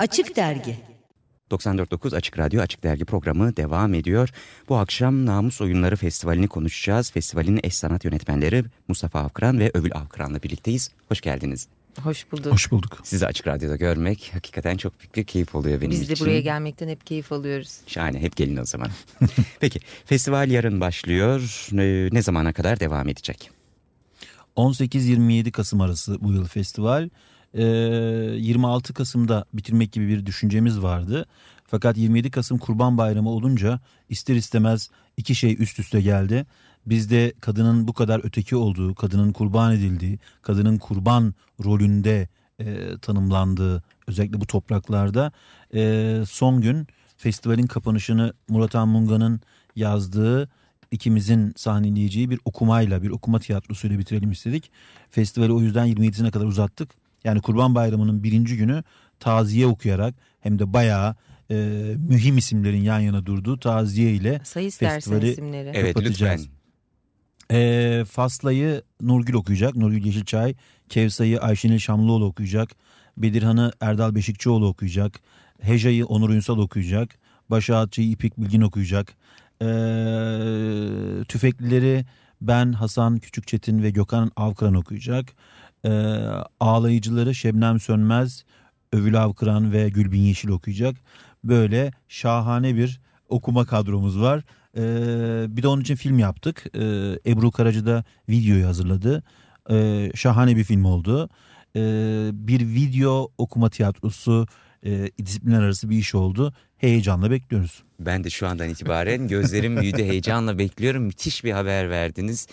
Açık Dergi 94.9 Açık Radyo Açık Dergi programı devam ediyor. Bu akşam Namus Oyunları Festivali'ni konuşacağız. Festivalin eş sanat yönetmenleri Mustafa Avkıran ve Övül Avkıran'la birlikteyiz. Hoş geldiniz. Hoş bulduk. Hoş bulduk. Sizi Açık Radyo'da görmek hakikaten çok büyük bir keyif oluyor benim Biz için. de buraya gelmekten hep keyif alıyoruz. Şahane hep gelin o zaman. Peki festival yarın başlıyor. Ne, ne zamana kadar devam edecek? 18-27 Kasım arası bu yıl festival. Ee, 26 Kasım'da bitirmek gibi bir düşüncemiz vardı. Fakat 27 Kasım Kurban Bayramı olunca ister istemez iki şey üst üste geldi. Bizde kadının bu kadar öteki olduğu, kadının kurban edildiği, kadının kurban rolünde e, tanımlandığı özellikle bu topraklarda e, son gün festivalin kapanışını Murat Anmunga'nın yazdığı ikimizin sahneleyeceği bir okumayla bir okuma tiyatrosuyla bitirelim istedik. Festivali o yüzden 27'sine kadar uzattık. Yani Kurban Bayramı'nın birinci günü taziye okuyarak hem de bayağı e, mühim isimlerin yan yana durduğu taziye ile Say istersen festivali isimleri. Evet Kapatacağız. lütfen. e, Faslayı Nurgül okuyacak. Nurgül Yeşilçay. Kevsa'yı Ayşenil Şamlıoğlu okuyacak. Bedirhan'ı Erdal Beşikçioğlu okuyacak. Heja'yı Onur Ünsal okuyacak. Başağatçı'yı İpek Bilgin okuyacak. E, tüfeklileri ben Hasan Küçükçetin ve Gökhan Avkıran okuyacak. E, ağlayıcıları Şebnem Sönmez, Övül Avkıran ve Gülbin Yeşil okuyacak. Böyle şahane bir okuma kadromuz var. Ee, bir de onun için film yaptık. Ee, Ebru Karacı da videoyu hazırladı. Ee, şahane bir film oldu. Ee, bir video okuma tiyatrosu e, disiplinler arası bir iş oldu. Heyecanla bekliyoruz. Ben de şu andan itibaren gözlerim büyüdü heyecanla bekliyorum. Müthiş bir haber verdiniz.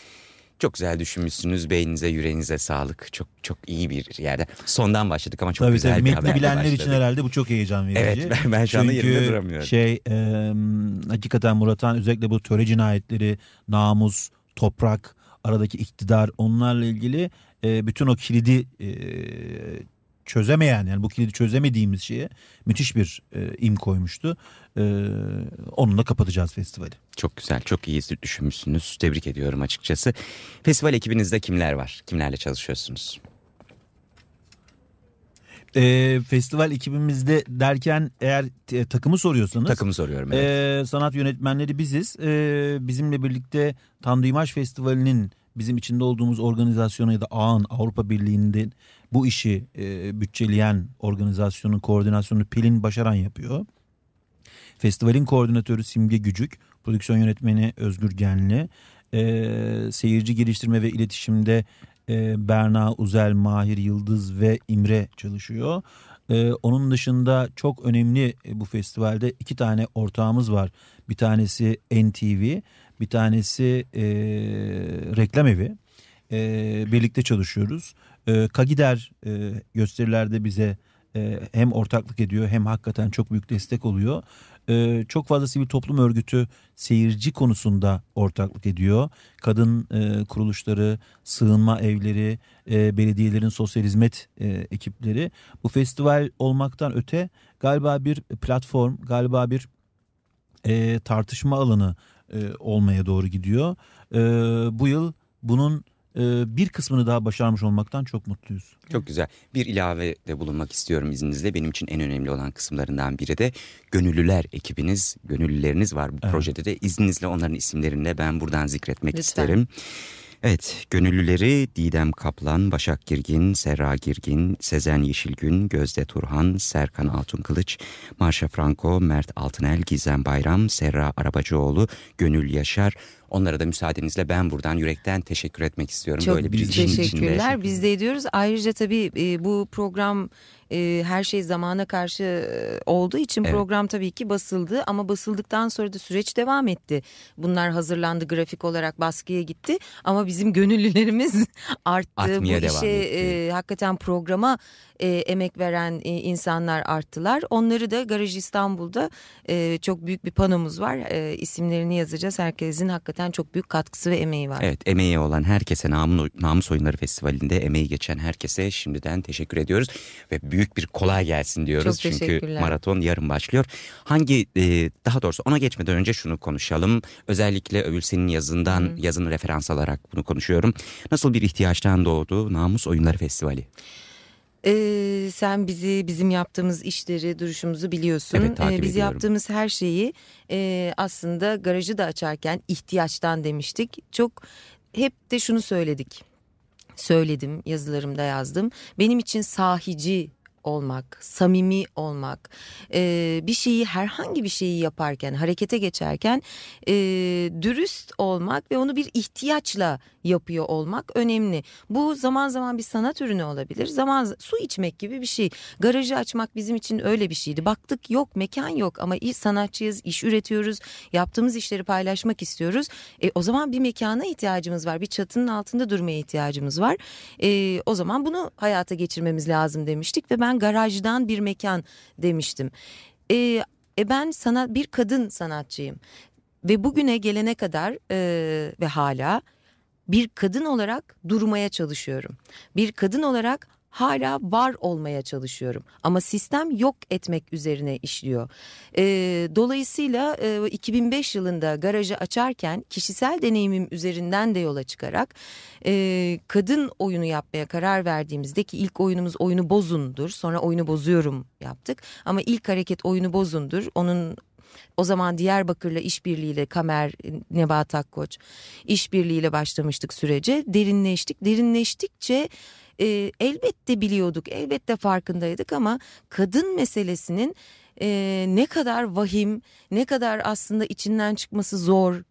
Çok güzel düşünmüşsünüz. Beyninize, yüreğinize sağlık. Çok çok iyi bir yerde. Sondan başladık ama çok Tabii güzel tabii bir haberle bilenler başladık. için herhalde bu çok heyecan verici. Evet ben, ben şu anda Çünkü yerimde duramıyorum. şey e, hakikaten Murat'an özellikle bu töre cinayetleri, namus, toprak, aradaki iktidar onlarla ilgili e, bütün o kilidi e, çözemeyen yani bu kilidi çözemediğimiz şeye müthiş bir e, im koymuştu. E, onunla kapatacağız festivali. Çok güzel, çok iyi düşünmüşsünüz. Tebrik ediyorum açıkçası. Festival ekibinizde kimler var? Kimlerle çalışıyorsunuz? E, festival ekibimizde derken eğer e, takımı soruyorsanız Takımı soruyorum. Evet. Ee, sanat yönetmenleri biziz. Ee, bizimle birlikte Tanrı İmaj Festivali'nin bizim içinde olduğumuz organizasyonu ya da ağın Avrupa Birliği'nde bu işi e, bütçeleyen organizasyonun koordinasyonunu Pelin Başaran yapıyor. Festivalin koordinatörü Simge Gücük, prodüksiyon yönetmeni Özgür Genli, e, seyirci geliştirme ve iletişimde e, Berna Uzel, Mahir Yıldız ve İmre çalışıyor. Ee, onun dışında çok önemli e, bu festivalde iki tane ortağımız var. Bir tanesi NTV, bir tanesi e, reklam evi. E, birlikte çalışıyoruz. E, Kagider e, gösterilerde bize e, hem ortaklık ediyor hem hakikaten çok büyük destek oluyor. E, çok fazla sivil toplum örgütü seyirci konusunda ortaklık ediyor. Kadın e, kuruluşları, sığınma evleri, e, belediyelerin sosyal hizmet e, ekipleri. Bu festival olmaktan öte galiba bir platform, galiba bir e, tartışma alanı e, olmaya doğru gidiyor. E, bu yıl bunun bir kısmını daha başarmış olmaktan çok mutluyuz. Çok güzel. Bir ilavede bulunmak istiyorum izninizle. Benim için en önemli olan kısımlarından biri de gönüllüler ekibiniz, gönüllüleriniz var bu Evet. projede de. İzninizle onların isimlerini ben buradan zikretmek Lütfen. isterim. Evet, gönüllüleri Didem Kaplan, Başak Girgin, Serra Girgin, Sezen Yeşilgün, Gözde Turhan, Serkan Altunkılıç, Marşa Franco, Mert Altınel, Gizem Bayram, Serra Arabacıoğlu, Gönül Yaşar. Onlara da müsaadenizle ben buradan yürekten teşekkür etmek istiyorum. Çok Böyle bir işin içinde. teşekkürler. Biz de ediyoruz. Ayrıca tabii e, bu program e, her şey zamana karşı e, olduğu için Evet. program tabii ki basıldı ama basıldıktan sonra da süreç devam etti. Bunlar hazırlandı grafik olarak baskıya gitti ama bizim gönüllülerimiz arttı. Artmaya bu işe e, hakikaten programa e, emek veren e, insanlar arttılar. Onları da Garaj İstanbul'da e, çok büyük bir panomuz var. E, isimlerini yazacağız. Herkesin hakikaten çok büyük katkısı ve emeği var. Evet emeği olan herkese Namus, Namus Oyunları Festivalinde emeği geçen herkese şimdiden teşekkür ediyoruz. Ve büyük bir kolay gelsin diyoruz. Çok Çünkü maraton yarın başlıyor. Hangi e, daha doğrusu ona geçmeden önce şunu konuşalım. Özellikle Övülsen'in yazından yazını referans alarak bunu konuşuyorum. Nasıl bir ihtiyaçtan doğdu Namus Oyunları Festivali? Ee, sen bizi bizim yaptığımız işleri duruşumuzu biliyorsun. Evet, takip ee, biz ediyorum. yaptığımız her şeyi e, aslında garajı da açarken ihtiyaçtan demiştik. Çok hep de şunu söyledik. Söyledim yazılarımda yazdım. Benim için sahici olmak, samimi olmak, e, bir şeyi herhangi bir şeyi yaparken, harekete geçerken e, dürüst olmak ve onu bir ihtiyaçla yapıyor olmak önemli. Bu zaman zaman bir sanat ürünü olabilir, zaman su içmek gibi bir şey. Garajı açmak bizim için öyle bir şeydi. Baktık yok, mekan yok ama iyi sanatçıyız, iş üretiyoruz, yaptığımız işleri paylaşmak istiyoruz. E, o zaman bir mekana ihtiyacımız var, bir çatının altında durmaya ihtiyacımız var. E, o zaman bunu hayata geçirmemiz lazım demiştik ve ben garajdan bir mekan demiştim. E, e ben sanat bir kadın sanatçıyım ve bugüne gelene kadar e, ve hala bir kadın olarak durmaya çalışıyorum. Bir kadın olarak hala var olmaya çalışıyorum. Ama sistem yok etmek üzerine işliyor. E, dolayısıyla e, 2005 yılında garajı açarken kişisel deneyimim üzerinden de yola çıkarak e, kadın oyunu yapmaya karar verdiğimizde ki ilk oyunumuz oyunu bozundur. Sonra oyunu bozuyorum yaptık. Ama ilk hareket oyunu bozundur. Onun o zaman Diyarbakır'la işbirliğiyle Kamer, Nebat Akkoç işbirliğiyle başlamıştık sürece. Derinleştik. Derinleştikçe e, elbette biliyorduk, elbette farkındaydık ama kadın meselesinin e, ne kadar vahim, ne kadar aslında içinden çıkması zor.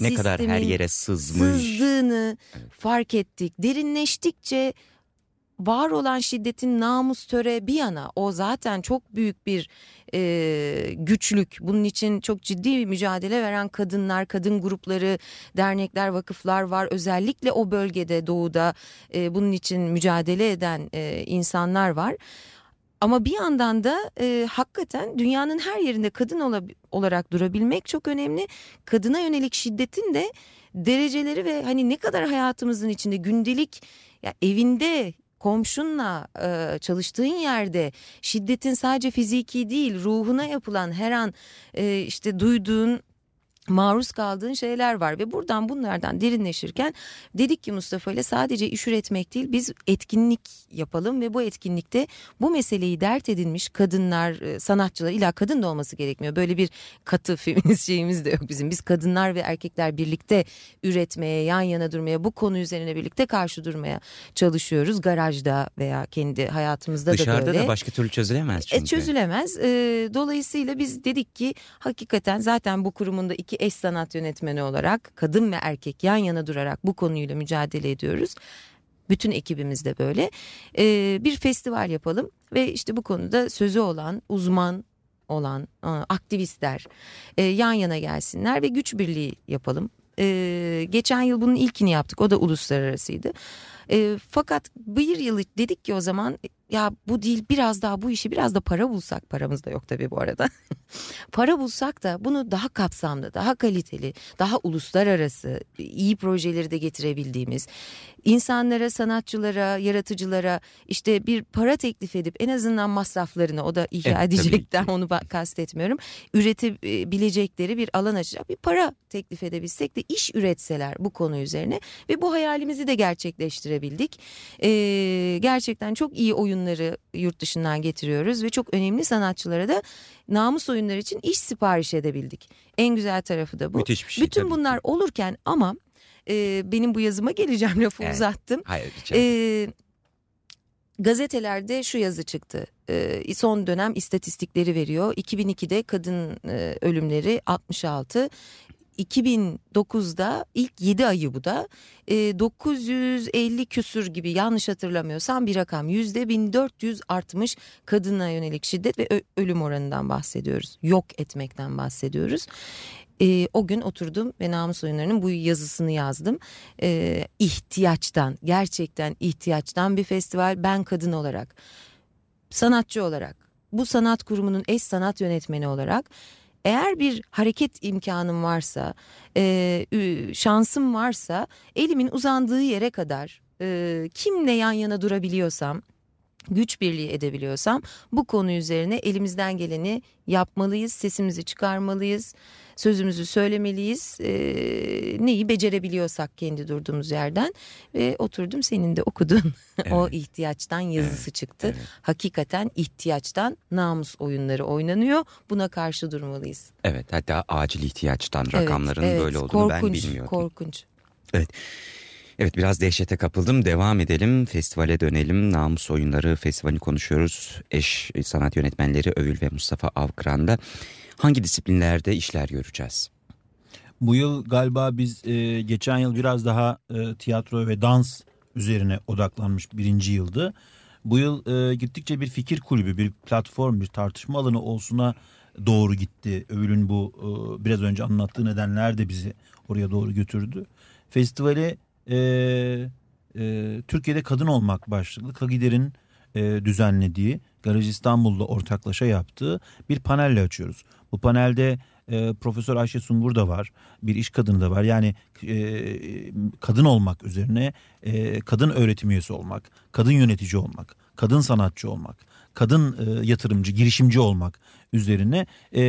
Ne kadar her yere sızmış. Sızdığını fark ettik. Derinleştikçe var olan şiddetin namus töre bir yana o zaten çok büyük bir e, güçlük. Bunun için çok ciddi mücadele veren kadınlar, kadın grupları, dernekler, vakıflar var. Özellikle o bölgede doğuda e, bunun için mücadele eden e, insanlar var. Ama bir yandan da e, hakikaten dünyanın her yerinde kadın ola- olarak durabilmek çok önemli. Kadına yönelik şiddetin de dereceleri ve hani ne kadar hayatımızın içinde gündelik ya evinde komşunla e, çalıştığın yerde şiddetin sadece fiziki değil ruhuna yapılan her an e, işte duyduğun maruz kaldığın şeyler var ve buradan bunlardan derinleşirken dedik ki Mustafa ile sadece iş üretmek değil biz etkinlik yapalım ve bu etkinlikte bu meseleyi dert edinmiş kadınlar e, sanatçılar illa kadın da olması gerekmiyor böyle bir katı feminist şeyimiz de yok bizim biz kadınlar ve erkekler birlikte üretmeye yan yana durmaya bu konu üzerine birlikte karşı durmaya çalışıyoruz garajda veya kendi hayatımızda Dışarıda da böyle. da başka türlü çözülemez çünkü. E, çözülemez. E, dolayısıyla biz dedik ki hakikaten zaten bu kurumun da iki eş sanat yönetmeni olarak kadın ve erkek yan yana durarak bu konuyla mücadele ediyoruz. Bütün ekibimiz de böyle. E, bir festival yapalım ve işte bu konuda sözü olan uzman olan e, aktivistler e, yan yana gelsinler ve güç birliği yapalım. E, geçen yıl bunun ilkini yaptık o da uluslararasıydı. E, fakat bir yıl dedik ki o zaman ya bu değil biraz daha bu işi biraz da para bulsak paramız da yok tabii bu arada. para bulsak da bunu daha kapsamlı, daha kaliteli, daha uluslararası iyi projeleri de getirebildiğimiz insanlara, sanatçılara, yaratıcılara işte bir para teklif edip en azından masraflarını o da ihya Evet, edecekten onu kastetmiyorum. Üretebilecekleri bir alan açacak bir para teklif edebilsek de iş üretseler bu konu üzerine ve bu hayalimizi de gerçekleştirebildik. Ee, gerçekten çok iyi oyunları yurt dışından getiriyoruz ve çok önemli sanatçılara da namus oyunları için iş sipariş edebildik. En güzel tarafı da bu. Müthiş bir şey Bütün tabii bunlar olurken ama e, benim bu yazıma geleceğim lafı Evet. uzattım. Hayır ederim. Ee, gazetelerde şu yazı çıktı. Ee, son dönem istatistikleri veriyor. 2002'de kadın e, ölümleri 66. 2009'da ilk 7 ayı bu da e, 950 küsür gibi yanlış hatırlamıyorsam bir rakam yüzde 1400 artmış kadına yönelik şiddet ve ölüm oranından bahsediyoruz. Yok etmekten bahsediyoruz. E, o gün oturdum ve namus oyunlarının bu yazısını yazdım. E, ihtiyaçtan gerçekten ihtiyaçtan bir festival ben kadın olarak sanatçı olarak bu sanat kurumunun eş sanat yönetmeni olarak eğer bir hareket imkanım varsa, e, şansım varsa elimin uzandığı yere kadar e, kimle yan yana durabiliyorsam güç birliği edebiliyorsam bu konu üzerine elimizden geleni yapmalıyız, sesimizi çıkarmalıyız, sözümüzü söylemeliyiz. E, neyi becerebiliyorsak kendi durduğumuz yerden ve oturdum senin de okudun. Evet. o ihtiyaçtan yazısı evet. çıktı. Evet. Hakikaten ihtiyaçtan namus oyunları oynanıyor. Buna karşı durmalıyız. Evet hatta acil ihtiyaçtan rakamların evet, evet. böyle olduğunu korkunç, ben bilmiyordum. Korkunç. Evet. Evet biraz dehşete kapıldım. Devam edelim. Festivale dönelim. Namus Oyunları Festivali konuşuyoruz. Eş sanat yönetmenleri Övül ve Mustafa Avkıran'da. Hangi disiplinlerde işler göreceğiz? Bu yıl galiba biz e, geçen yıl biraz daha e, tiyatro ve dans üzerine odaklanmış birinci yıldı. Bu yıl e, gittikçe bir fikir kulübü, bir platform, bir tartışma alanı olsuna doğru gitti. Övül'ün bu e, biraz önce anlattığı nedenler de bizi oraya doğru götürdü. Festivale e, e, Türkiye'de kadın olmak başlıklı Kagider'in e, düzenlediği Garaj İstanbul'da ortaklaşa yaptığı bir panelle açıyoruz. Bu panelde e, Profesör Ayşe Sungur da var. Bir iş kadını da var. Yani e, kadın olmak üzerine e, kadın öğretim üyesi olmak, kadın yönetici olmak, kadın sanatçı olmak, kadın e, yatırımcı, girişimci olmak üzerine e,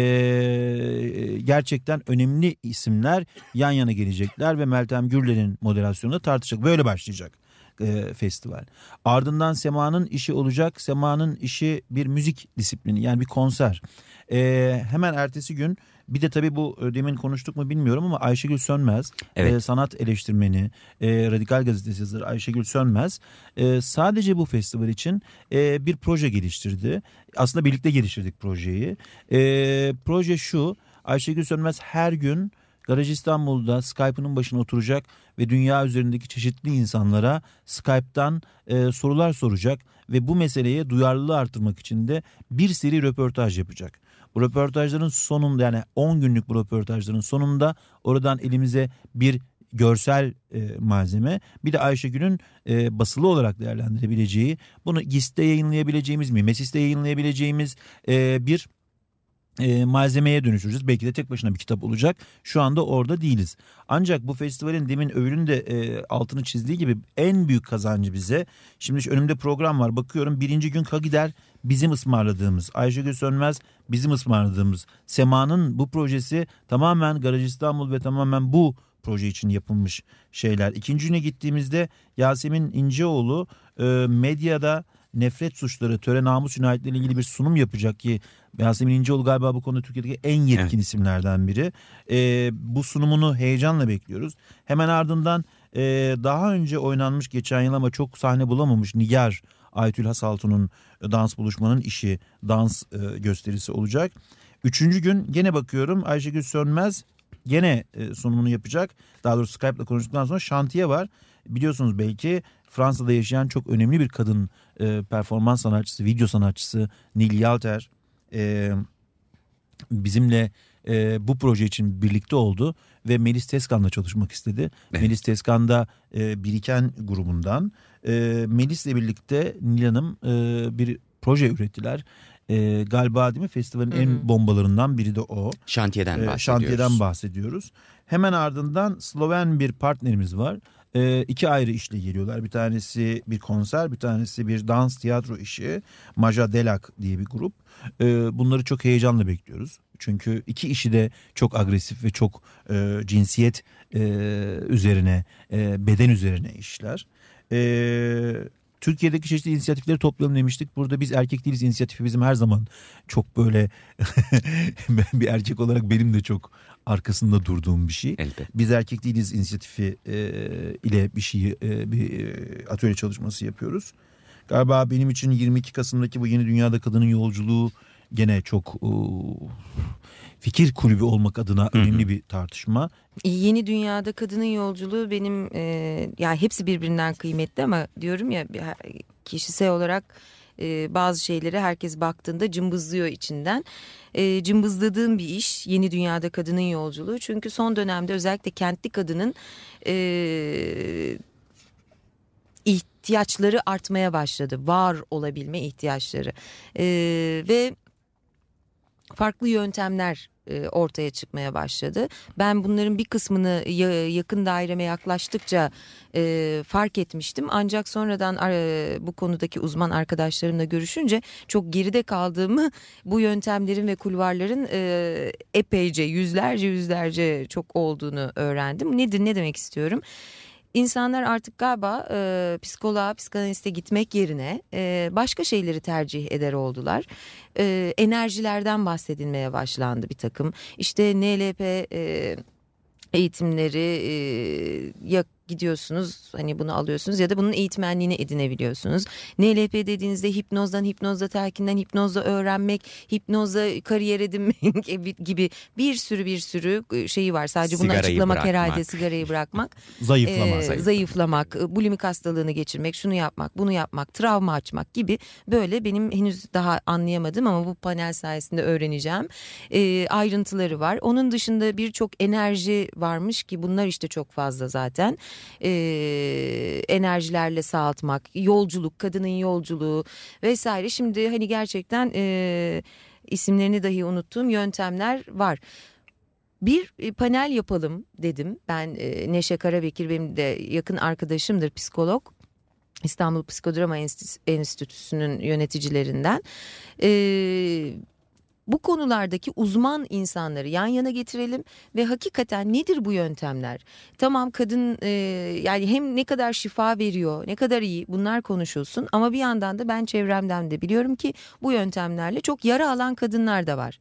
gerçekten önemli isimler yan yana gelecekler ve Meltem Gürler'in moderasyonunda tartışacak. Böyle başlayacak e, festival. Ardından Sema'nın işi olacak. Sema'nın işi bir müzik disiplini yani bir konser. E, hemen ertesi gün bir de tabii bu e, demin konuştuk mu bilmiyorum ama Ayşegül Sönmez evet. e, sanat eleştirmeni, e, Radikal Gazetesi yazarı Ayşegül Sönmez e, sadece bu festival için e, bir proje geliştirdi. Aslında birlikte geliştirdik projeyi. E, proje şu Ayşegül Sönmez her gün Garaj İstanbul'da Skype'ının başına oturacak ve dünya üzerindeki çeşitli insanlara Skype'tan e, sorular soracak ve bu meseleye duyarlılığı artırmak için de bir seri röportaj yapacak. Bu röportajların sonunda yani 10 günlük bu röportajların sonunda oradan elimize bir görsel e, malzeme bir de Ayşegül'ün e, basılı olarak değerlendirebileceği bunu GİS'te yayınlayabileceğimiz mi MESİS'te yayınlayabileceğimiz e, bir e, malzemeye dönüşürüz. Belki de tek başına bir kitap olacak. Şu anda orada değiliz. Ancak bu festivalin demin övülün de e, altını çizdiği gibi en büyük kazancı bize. Şimdi önümde program var bakıyorum. Birinci gün Kagider bizim ısmarladığımız. Ayşegül Sönmez bizim ısmarladığımız. Sema'nın bu projesi tamamen Garaj İstanbul ve tamamen bu proje için yapılmış şeyler. İkinci güne gittiğimizde Yasemin İnceoğlu e, medyada nefret suçları, töre namus cinayetleriyle ilgili bir sunum yapacak ki Yasemin İnceoğlu galiba bu konuda Türkiye'deki en yetkin evet. isimlerden biri. E, bu sunumunu heyecanla bekliyoruz. Hemen ardından e, daha önce oynanmış geçen yıl ama çok sahne bulamamış Nigar Aytül Hasaltun'un dans buluşmanın işi dans e, gösterisi olacak. Üçüncü gün gene bakıyorum Ayşegül Sönmez gene e, sunumunu yapacak. Daha doğrusu Skype'la konuştuktan sonra şantiye var. Biliyorsunuz belki Fransa'da yaşayan çok önemli bir kadın e, performans sanatçısı, video sanatçısı Nil Yalter e, bizimle e, bu proje için birlikte oldu ve Melis Teskan'la çalışmak istedi. Evet. Melis Teskan da e, Biriken grubundan. E, Melis'le birlikte Nil Hanım e, bir proje ürettiler. E, galiba değil mi festivalin Hı-hı. en bombalarından biri de o. Şantiyeden bahsediyoruz. E, şantiyeden bahsediyoruz. Hemen ardından Sloven bir partnerimiz var e, iki ayrı işle geliyorlar. Bir tanesi bir konser, bir tanesi bir dans tiyatro işi. Maja Delak diye bir grup. E, bunları çok heyecanla bekliyoruz. Çünkü iki işi de çok agresif ve çok e, cinsiyet e, üzerine, e, beden üzerine işler. E, Türkiye'deki çeşitli inisiyatifleri toplayalım demiştik. Burada biz erkek değiliz inisiyatifi bizim her zaman çok böyle bir erkek olarak benim de çok arkasında durduğum bir şey. Elbette. Biz erkek değiliz inisiyatifi e, ile bir şeyi e, bir e, atölye çalışması yapıyoruz. Galiba benim için 22 Kasım'daki bu yeni dünyada kadının yolculuğu gene çok e, fikir kulübü olmak adına önemli bir tartışma. Yeni dünyada kadının yolculuğu benim e, yani hepsi birbirinden kıymetli ama diyorum ya kişisel olarak e, bazı şeyleri herkes baktığında cımbızlıyor içinden. E, cımbızladığım bir iş Yeni Dünyada Kadının Yolculuğu. Çünkü son dönemde özellikle kentli kadının e, ihtiyaçları artmaya başladı. Var olabilme ihtiyaçları. E, ve farklı yöntemler e, ortaya çıkmaya başladı. Ben bunların bir kısmını yakın daireme yaklaştıkça e, fark etmiştim. Ancak sonradan e, bu konudaki uzman arkadaşlarımla görüşünce çok geride kaldığımı bu yöntemlerin ve kulvarların epeyce yüzlerce yüzlerce çok olduğunu öğrendim. Nedir ne demek istiyorum? İnsanlar artık galiba e, psikoloğa, psikanaliste gitmek yerine e, başka şeyleri tercih eder oldular. E, enerjilerden bahsedilmeye başlandı bir takım. İşte NLP e, eğitimleri e, gidiyorsunuz hani bunu alıyorsunuz ya da bunun eğitmenliğini edinebiliyorsunuz. NLP dediğinizde hipnozdan hipnozda telkinden hipnozda öğrenmek, hipnozda kariyer edinmek gibi bir sürü bir sürü e, şeyi var. Sadece bunu Sigarayı açıklamak bırakmak. herhalde sigarayı bırakmak. zayıflamak. E, zayıflamak, e, bulimik hastalığını geçirmek, şunu yapmak, bunu yapmak, travma açmak gibi böyle benim henüz daha anlayamadım ama bu panel sayesinde öğreneceğim e, ayrıntıları var. Onun dışında birçok enerji varmış ki bunlar işte çok fazla zaten e, enerjilerle sağaltmak, yolculuk, kadının yolculuğu vesaire. Şimdi hani gerçekten e, isimlerini dahi unuttuğum yöntemler var. Bir e, panel yapalım dedim. Ben e, Neşe Karabekir benim de yakın arkadaşımdır psikolog. İstanbul Psikodrama Enstitüsü'nün yöneticilerinden. Ee, bu konulardaki uzman insanları yan yana getirelim ve hakikaten nedir bu yöntemler? Tamam kadın e, yani hem ne kadar şifa veriyor, ne kadar iyi bunlar konuşulsun ama bir yandan da ben çevremden de biliyorum ki bu yöntemlerle çok yara alan kadınlar da var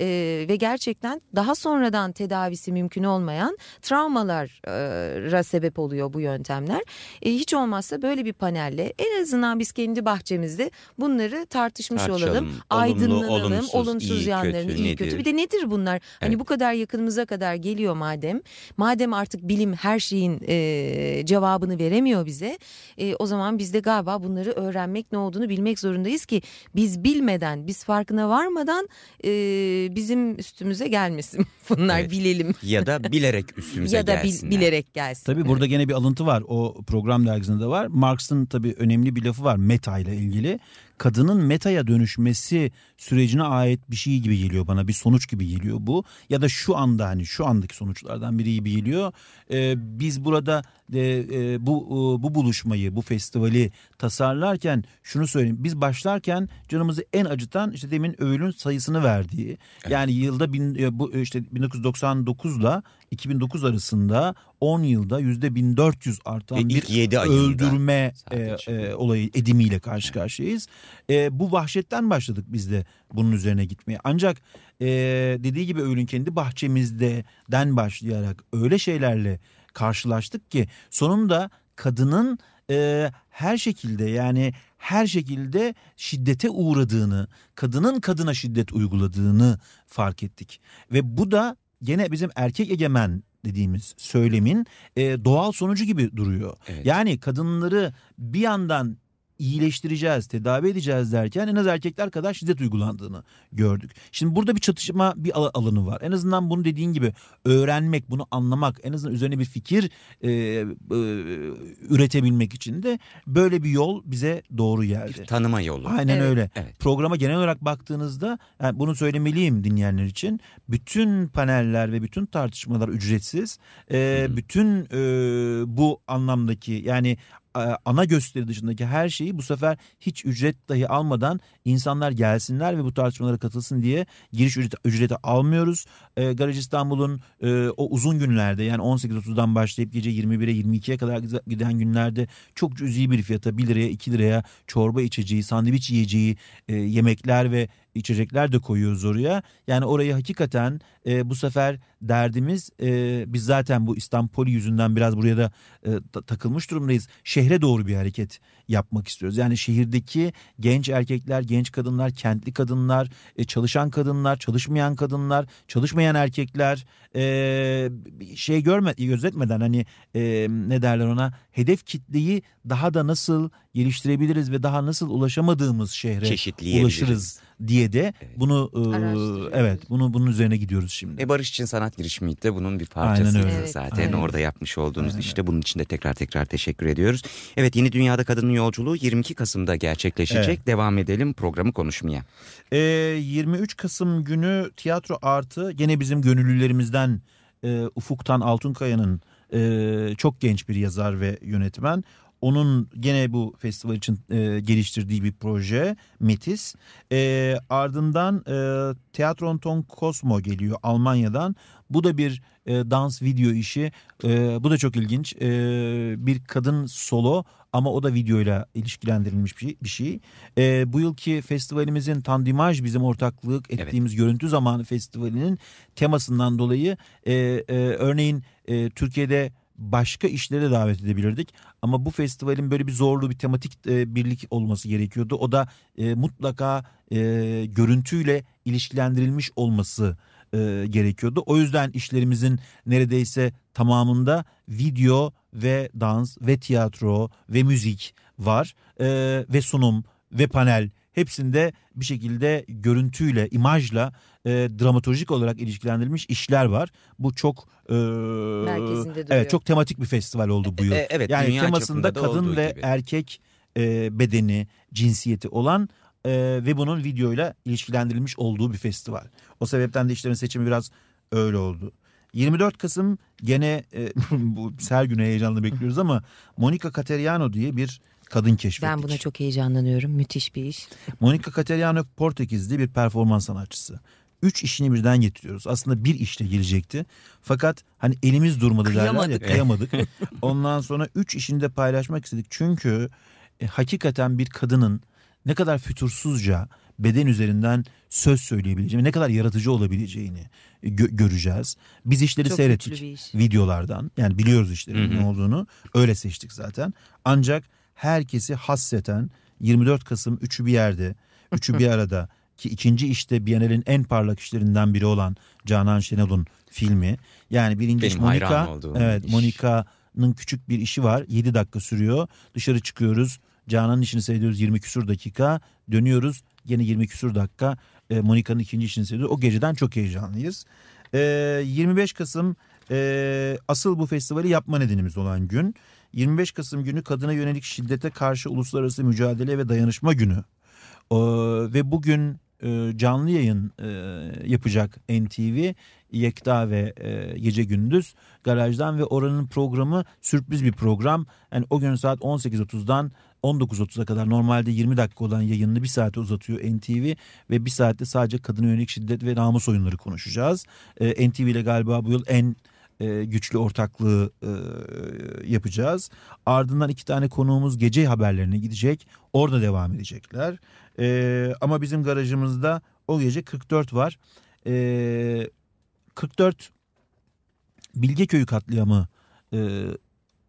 e, ve gerçekten daha sonradan tedavisi mümkün olmayan travmalara sebep oluyor bu yöntemler. E, hiç olmazsa böyle bir panelle en azından biz kendi bahçemizde bunları tartışmış Tartışalım. olalım, Olumlu, aydınlanalım, olumsuz, olumsuz iyi, yanlarını, kötü, iyi kötü. nedir? Bir de nedir bunlar? Hani Evet. bu kadar yakınımıza kadar geliyor madem, madem artık bilim her şeyin e, cevabını veremiyor bize, e, o zaman biz de galiba bunları öğrenmek ne olduğunu bilmek zorundayız ki biz bilmeden, biz farkına varmadan e, bizim üstümüze gelmesin bunlar Evet. bilelim. Ya da bilerek üstümüze ya da bil- bilerek gelsin. Tabii burada gene bir alıntı var. O program dergisinde de var. Marx'ın tabii önemli bir lafı var meta ile ilgili. Kadının metaya dönüşmesi sürecine ait bir şey gibi geliyor bana. Bir sonuç gibi geliyor bu. Ya da şu anda hani şu andaki sonuçlardan biri gibi geliyor. Ee, biz burada e, e, bu e, bu buluşmayı, bu festivali tasarlarken şunu söyleyeyim. Biz başlarken canımızı en acıtan işte demin öğülün sayısını verdiği. Yani yılda bin, e, bu e, işte 1999 ile 2009 arasında 10 yılda yüzde 1400 artan Ve ilk bir öldürme e, e, olayı edimiyle karşı karşıyayız. E, bu vahşetten başladık biz de bunun üzerine gitmeye. Ancak e, dediği gibi öğülün kendi bahçemizden başlayarak öyle şeylerle karşılaştık ki sonunda kadının e, her şekilde yani her şekilde şiddete uğradığını, kadının kadına şiddet uyguladığını fark ettik. Ve bu da gene bizim erkek egemen dediğimiz söylemin e, doğal sonucu gibi duruyor. Evet. Yani kadınları bir yandan iyileştireceğiz, tedavi edeceğiz derken en az erkekler kadar şiddet uygulandığını gördük. Şimdi burada bir çatışma bir al- alanı var. En azından bunu dediğin gibi öğrenmek, bunu anlamak, en azından üzerine bir fikir e, e, üretebilmek için de böyle bir yol bize doğru geldi. Tanıma yolu. Aynen Evet. öyle. Evet. Programa genel olarak baktığınızda yani bunu söylemeliyim dinleyenler için. Bütün paneller ve bütün tartışmalar ücretsiz. Ee, bütün e, bu anlamdaki yani e, ana gösteri dışındaki her şeyi bu sefer hiç ücret dahi almadan insanlar gelsinler ve bu tartışmalara katılsın diye giriş ücreti, ücreti almıyoruz. E, Garaj İstanbul'un e, o uzun günlerde yani 18.30'dan başlayıp gece 21'e 22'ye kadar giden günlerde çok cüzi bir fiyata 1 liraya 2 liraya çorba içeceği, sandviç yiyeceği e, yemekler ve içecekler de koyuyoruz oraya. Yani orayı hakikaten e, bu sefer derdimiz e, biz zaten bu İstanbul yüzünden biraz buraya da e, ta- takılmış durumdayız. Şehre doğru bir hareket yapmak istiyoruz. Yani şehirdeki genç erkekler, genç kadınlar, kentli kadınlar, e, çalışan kadınlar, çalışmayan kadınlar, çalışmayan erkekler e, şey görme, gözetmeden hani e, ne derler ona hedef kitleyi daha da nasıl geliştirebiliriz ve daha nasıl ulaşamadığımız şehre ulaşırız diye de Evet. bunu e, evet bunu bunun üzerine gidiyoruz şimdi. E Barış için sanat girişimi de bunun bir parçası. Evet, zaten. aynen. Orada yapmış olduğunuz Aynen işte bunun için de tekrar tekrar teşekkür ediyoruz. Evet Yeni Dünya'da Kadının Yolculuğu 22 Kasım'da gerçekleşecek. Devam edelim programı konuşmaya. E, 23 Kasım günü tiyatro artı gene bizim gönüllülerimizden e, Ufuktan Altunkaya'nın e, çok genç bir yazar ve yönetmen. Onun gene bu festival için e, geliştirdiği bir proje Metis. E, ardından e, Teatron Ton Cosmo geliyor Almanya'dan. Bu da bir e, dans video işi. E, bu da çok ilginç. E, bir kadın solo ama o da videoyla ilişkilendirilmiş bir şey. Bir şey. E, bu yılki festivalimizin Tandimaj bizim ortaklık ettiğimiz Görüntü Zamanı Festivali'nin temasından dolayı e, e, örneğin e, Türkiye'de başka işlere davet edebilirdik. Ama bu festivalin böyle bir zorlu bir tematik e, birlik olması gerekiyordu. O da e, mutlaka e, görüntüyle ilişkilendirilmiş olması e, gerekiyordu. O yüzden işlerimizin neredeyse tamamında video ve dans ve tiyatro ve müzik var E, ve sunum ve panel hepsinde bir şekilde görüntüyle, imajla e, dramatolojik olarak ilişkilendirilmiş işler var. Bu çok e, duruyor. evet çok tematik bir festival oldu bu yıl. E, evet, yani temasında kadın ve gibi. erkek e, bedeni, cinsiyeti olan e, ve bunun videoyla ilişkilendirilmiş olduğu bir festival. O sebepten de işlerin seçimi biraz öyle oldu. 24 Kasım gene e, bu her güne heyecanla bekliyoruz ama Monica Cateriano diye bir kadın keşfettik. Ben buna çok heyecanlanıyorum. Müthiş bir iş. Monica Cateriano Portekizli bir performans sanatçısı. Üç işini birden getiriyoruz. Aslında bir işle gelecekti. Fakat hani elimiz durmadı derler ya Kıyamadık. kıyamadık. Ondan sonra üç işini de paylaşmak istedik. Çünkü e, hakikaten bir kadının ne kadar fütursuzca beden üzerinden söz söyleyebileceğini, ne kadar yaratıcı olabileceğini e, gö- göreceğiz. Biz işleri Çok seyrettik iş. videolardan. Yani biliyoruz işlerin ne olduğunu. Öyle seçtik zaten. Ancak herkesi hasseten 24 Kasım üçü bir yerde, üçü bir arada ki ikinci işte Biennale'in en parlak işlerinden biri olan Canan Şenol'un filmi. Yani birinci iş Benim Monica. olduğum Evet iş. Monica'nın küçük bir işi var. 7 dakika sürüyor. Dışarı çıkıyoruz. Canan'ın işini seyrediyoruz 20 küsur dakika. Dönüyoruz yine 20 küsur dakika. E, Monica'nın ikinci işini seyrediyoruz. O geceden çok heyecanlıyız. E, 25 Kasım e, asıl bu festivali yapma nedenimiz olan gün. 25 Kasım günü kadına yönelik şiddete karşı uluslararası mücadele ve dayanışma günü. Ee, ve bugün e, canlı yayın e, yapacak NTV Yekta ve e, Gece Gündüz garajdan ve oranın programı sürpriz bir program. Yani o gün saat 18.30'dan 19.30'a kadar normalde 20 dakika olan yayınını bir saate uzatıyor NTV ve bir saatte sadece kadına yönelik şiddet ve namus oyunları konuşacağız. E, NTV ile galiba bu yıl en e, güçlü ortaklığı e, yapacağız. Ardından iki tane konuğumuz gece haberlerine gidecek. Orada devam edecekler. E, ama bizim garajımızda o gece 44 var. E, 44 Bilgeköy'ü katliamı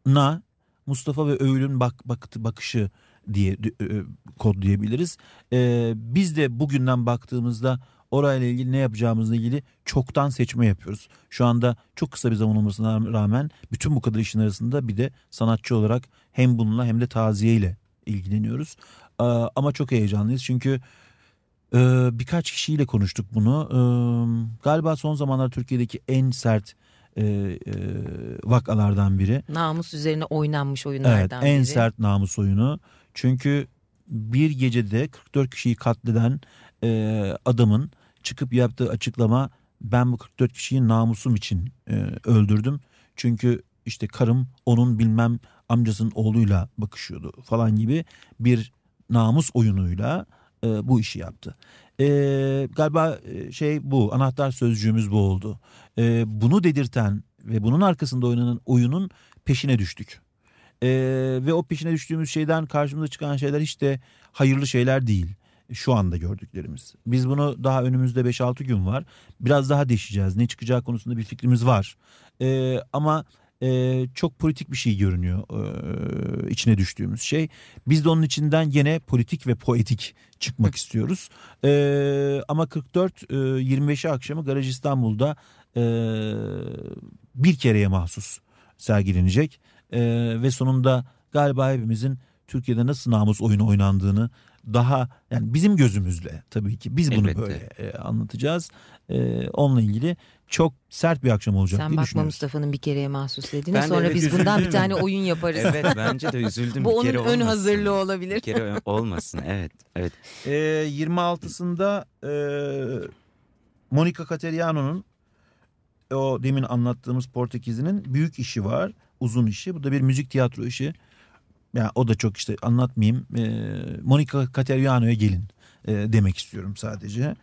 na Mustafa ve Öğül'ün bak, bak, bakışı diye e, kodlayabiliriz. Biz de bugünden baktığımızda orayla ilgili ne yapacağımızla ilgili çoktan seçme yapıyoruz. Şu anda çok kısa bir zaman olmasına rağmen bütün bu kadar işin arasında bir de sanatçı olarak hem bununla hem de taziyeyle ilgileniyoruz. Ee, ama çok heyecanlıyız çünkü e, birkaç kişiyle konuştuk bunu. Ee, galiba son zamanlar Türkiye'deki en sert e, e, vakalardan biri. Namus üzerine oynanmış Evet oyunlardan en biri. sert namus oyunu. Çünkü bir gecede 44 kişiyi katleden e, adamın çıkıp yaptığı açıklama ben bu 44 kişiyi namusum için e, öldürdüm. Çünkü işte karım onun bilmem amcasının oğluyla bakışıyordu falan gibi bir namus oyunuyla e, bu işi yaptı. E, galiba e, şey bu anahtar sözcüğümüz bu oldu. E, bunu dedirten ve bunun arkasında oynanan oyunun peşine düştük. Ee, ve o peşine düştüğümüz şeyden karşımıza çıkan şeyler hiç de hayırlı şeyler değil. Şu anda gördüklerimiz. Biz bunu daha önümüzde 5-6 gün var. Biraz daha değişeceğiz. Ne çıkacağı konusunda bir fikrimiz var. Ee, ama e, çok politik bir şey görünüyor e, içine düştüğümüz şey. Biz de onun içinden yine politik ve poetik çıkmak istiyoruz. Ee, ama 44 e, 25'i akşamı Garaj İstanbul'da e, bir kereye mahsus sergilenecek. Ee, ve sonunda galiba hepimizin Türkiye'de nasıl namus oyunu oynandığını daha yani bizim gözümüzle tabii ki biz bunu Elbette. böyle e, anlatacağız. E, onunla ilgili çok sert bir akşam olacak Sen diye bakma düşünüyoruz. Mustafa'nın bir kereye mahsus dediğine Ben de sonra evet, biz bundan bir tane oyun yaparız. Evet bence de üzüldüm. Bu bir onun kere ön olmasın. hazırlığı olabilir. Bir kere olmasın evet. Evet. E, 26'sında e, Monica Cateriano'nun o demin anlattığımız Portekizli'nin büyük işi var. Uzun işi. Bu da bir müzik tiyatro işi. Yani o da çok işte anlatmayayım. E, Monica Cateriano'ya gelin e, demek istiyorum sadece.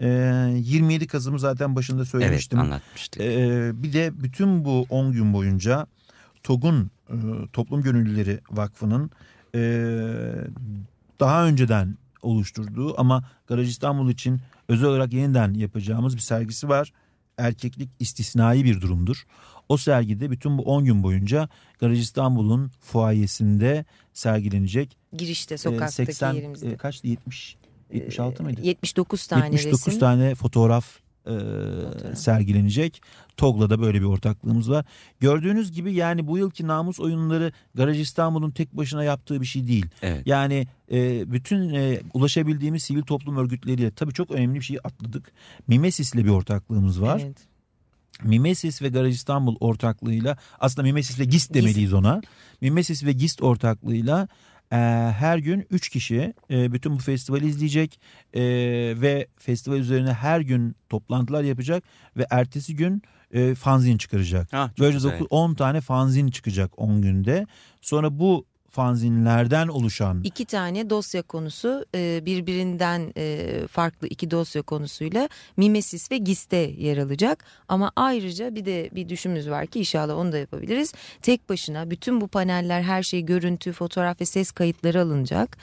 E, 27 Kasım'ı zaten başında Evet söylemiştim. anlatmıştık. Ee, bir de bütün bu 10 gün boyunca TOG'un e, Toplum Gönüllüleri Vakfı'nın e, daha önceden oluşturduğu ama Garaj İstanbul için özel olarak yeniden yapacağımız bir sergisi var. Erkeklik istisnai bir durumdur. O sergide bütün bu 10 gün boyunca Garaj İstanbul'un fuayesinde sergilenecek. Girişte Ee, sokaktaki 80 yerimizde. e, kaçtı 70 76 mıydı? 79 tane 79 resim. tane fotoğraf e, sergilenecek. TOG'la da böyle bir ortaklığımız var. Gördüğünüz gibi yani bu yılki namus oyunları Garaj İstanbul'un tek başına yaptığı bir şey değil. Evet. Yani e, bütün e, ulaşabildiğimiz sivil toplum örgütleriyle tabii çok önemli bir şey atladık. Mimesis'le bir ortaklığımız var. Evet. Mimesis ve Garaj İstanbul ortaklığıyla aslında Mimesis ve GIST demeliyiz ona. Mimesis ve GIST ortaklığıyla e, her gün 3 kişi e, bütün bu festivali izleyecek e, ve festival üzerine her gün toplantılar yapacak ve ertesi gün e, fanzin çıkaracak. Çok Böylece güzel. 10 tane fanzin çıkacak 10 günde. Sonra bu fanzinlerden oluşan İki tane dosya konusu e, birbirinden e, farklı iki dosya konusuyla Mimesis ve GIS'te yer alacak. Ama ayrıca bir de bir düşümüz var ki inşallah onu da yapabiliriz. Tek başına bütün bu paneller her şey görüntü, fotoğraf ve ses kayıtları alınacak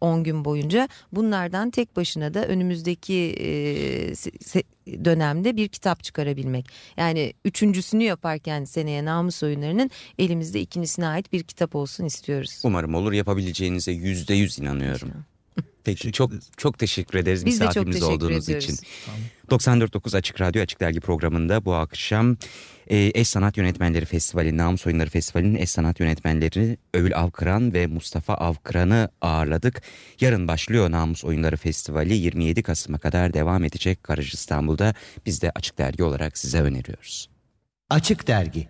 10 gün boyunca. Bunlardan tek başına da önümüzdeki e, dönemde bir kitap çıkarabilmek. Yani üçüncüsünü yaparken seneye namus oyunlarının elimizde ikincisine ait bir kitap olsun istiyoruz. Umarım olur yapabileceğinize yüzde yüz inanıyorum. Peki çok çok teşekkür ederiz Biz de çok misafirimiz teşekkür olduğunuz ediyoruz. için. 94.9 Açık Radyo Açık Dergi programında bu akşam e, Eş Sanat Yönetmenleri Festivali, Namus Oyunları Festivali'nin eş sanat yönetmenleri Övül Avkıran ve Mustafa Avkıran'ı ağırladık. Yarın başlıyor Namus Oyunları Festivali 27 Kasım'a kadar devam edecek Garaj İstanbul'da. Biz de Açık Dergi olarak size öneriyoruz. Açık Dergi